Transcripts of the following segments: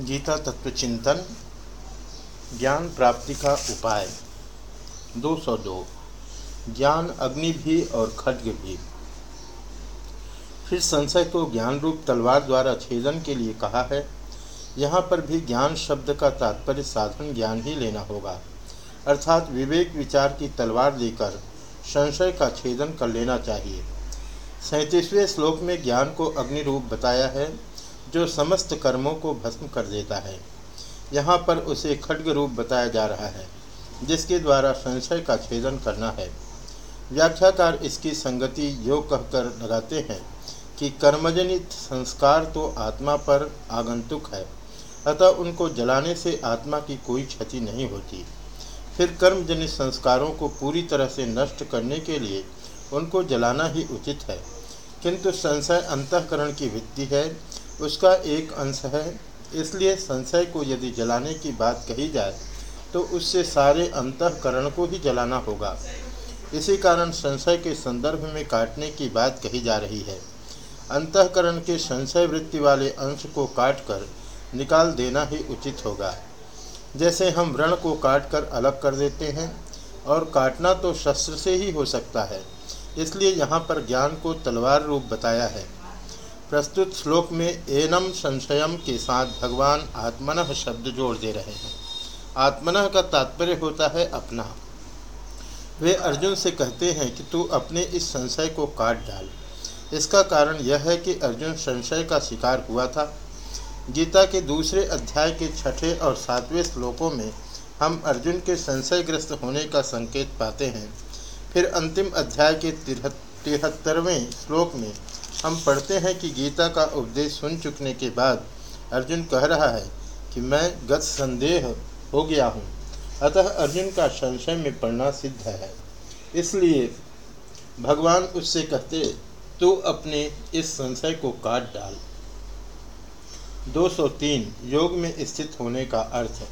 गीता तत्व चिंतन, ज्ञान प्राप्ति का उपाय। 202 ज्ञान अग्नि भी और खड्ग भी। फिर संशय को ज्ञान रूप तलवार द्वारा छेदन के लिए कहा है, यहाँ पर भी ज्ञान शब्द का तात्पर्य साधन ज्ञान ही लेना होगा। अर्थात विवेक विचार की तलवार लेकर संशय का छेदन कर लेना चाहिए। सैंतीसवें श्लोक में ज्ञान को अग्नि रूप बताया है जो समस्त कर्मों को भस्म कर देता है। यहाँ पर उसे खड्ग रूप बताया जा रहा है, जिसके द्वारा संशय का छेदन करना है। व्याख्याकार इसकी संगति योग कहकर लगाते हैं कि कर्मजनित संस्कार तो आत्मा पर आगंतुक है, अतः उनको जलाने से आत्मा की कोई क्षति नहीं होती। फिर कर्मजनित संस्कारों को पूरी तरह से नष्ट करने के लिए उनको जलाना ही उचित है। किंतु संशय अंतकरण की वृत्ति है उसका एक अंश है। इसलिए संशय को यदि जलाने की बात कही जाए तो उससे सारे अंतकरण को ही जलाना होगा। इसी कारण संशय के संदर्भ में काटने की बात कही जा रही है। अंतकरण के संशय वृत्ति वाले अंश को काटकर निकाल देना ही उचित होगा। जैसे हम व्रण को काटकर अलग कर देते हैं, और काटना तो शस्त्र से ही हो सकता है। इसलिए यहाँ पर ज्ञान को तलवार रूप बताया है। प्रस्तुत श्लोक में एनम संशयम के साथ भगवान आत्मन शब्द जोड़ दे रहे हैं। आत्मन का तात्पर्य होता है अपना। वे अर्जुन से कहते हैं कि तू अपने इस संशय को काट डाल। इसका कारण यह है कि अर्जुन संशय का शिकार हुआ था। गीता के दूसरे अध्याय के छठे और सातवें श्लोकों में हम अर्जुन के संशयग्रस्त होने का संकेत पाते हैं। फिर अंतिम अध्याय के तिहत्तरवें श्लोक में हम पढ़ते हैं कि गीता का उपदेश सुन चुकने के बाद अर्जुन कह रहा है कि मैं गत संदेह हो गया हूँ। अतः अर्जुन का संशय में पढ़ना सिद्ध है। इसलिए भगवान उससे कहते, तू अपने इस संशय को काट डाल। 203 योग में स्थित होने का अर्थ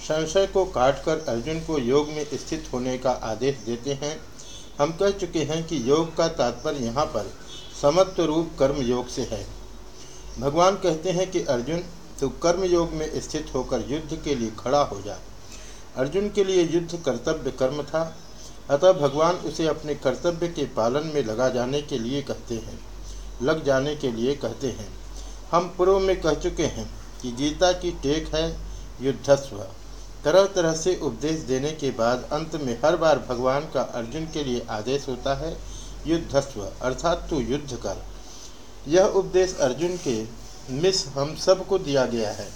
संशय को काटकर अर्जुन को योग में स्थित होने का आदेश देते हैं। हम कह चुके हैं कि योग का तात्पर्य यहाँ पर समत्व रूप कर्म योग से है। भगवान कहते हैं कि अर्जुन तो कर्म योग में स्थित होकर युद्ध के लिए खड़ा हो जा। अर्जुन के लिए युद्ध कर्तव्य कर्म था, अतः भगवान उसे अपने कर्तव्य के पालन में लगा जाने के लिए कहते हैं। लग जाने के लिए कहते हैं। हम पूर्व में कह चुके हैं कि गीता की टेक है, युद्धस्व। तरह तरह से उपदेश देने के बाद अंत में हर बार भगवान का अर्जुन के लिए आदेश होता है युद्धस्व अर्थात तू युद्ध कर। यह उपदेश अर्जुन के मिस हम सबको दिया गया है।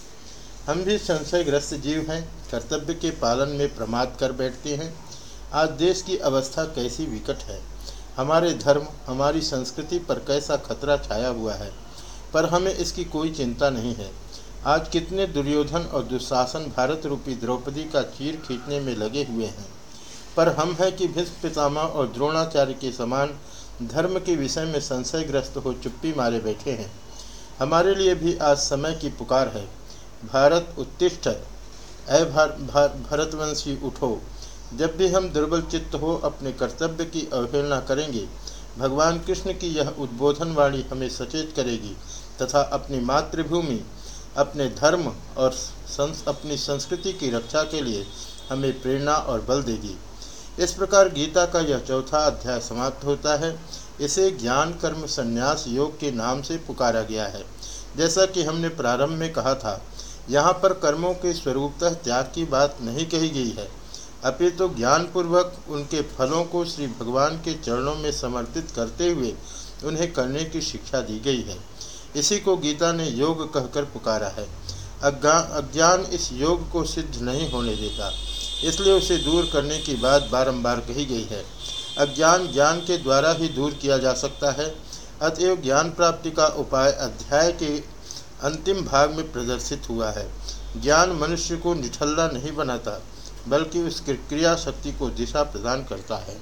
हम भी संशयग्रस्त जीव हैं, कर्तव्य के पालन में प्रमाद कर बैठते हैं। आज देश की अवस्था कैसी विकट है। हमारे धर्म, हमारी संस्कृति पर कैसा खतरा छाया हुआ है, पर हमें इसकी कोई चिंता नहीं है। आज कितने दुर्योधन और दुशासन भारत रूपी द्रौपदी का चीर खींचने में लगे हुए हैं। पर हम हैं कि भीष्म पितामह और द्रोणाचार्य के समान धर्म के विषय में संशयग्रस्त हो चुप्पी मारे बैठे हैं। हमारे लिए भी आज समय की पुकार है। भारत उत्तिष्ठ अय भार, भार, भरतवंशी उठो। जब भी हम दुर्बल चित्त हो अपने कर्तव्य की अवहेलना करेंगे भगवान कृष्ण की यह उद्बोधन वाणी हमें सचेत करेगी तथा अपनी मातृभूमि अपने धर्म और संस, अपनी संस्कृति की रक्षा के लिए हमें प्रेरणा और बल देगी। इस प्रकार गीता का यह चौथा अध्याय समाप्त होता है। इसे ज्ञान कर्म संन्यास योग के नाम से पुकारा गया है। जैसा कि हमने प्रारंभ में कहा था, यहाँ पर कर्मों के स्वरूपतः त्याग की बात नहीं कही गई है। अपितु तो ज्ञानपूर्वक उनके फलों को श्री भगवान के चरणों में समर्पित करते हुए उन्हें करने की शिक्षा दी गई है। इसी को गीता ने योग कहकर पुकारा है। अज्ञान इस योग को सिद्ध नहीं होने देता। इसलिए उसे दूर करने की बात बारंबार कही गई है। अज्ञान ज्ञान के द्वारा ही दूर किया जा सकता है। अतएव ज्ञान प्राप्ति का उपाय अध्याय के अंतिम भाग में प्रदर्शित हुआ है। ज्ञान मनुष्य को निठल्ला नहीं बनाता, बल्कि उसकी क्रिया शक्ति को दिशा प्रदान करता है।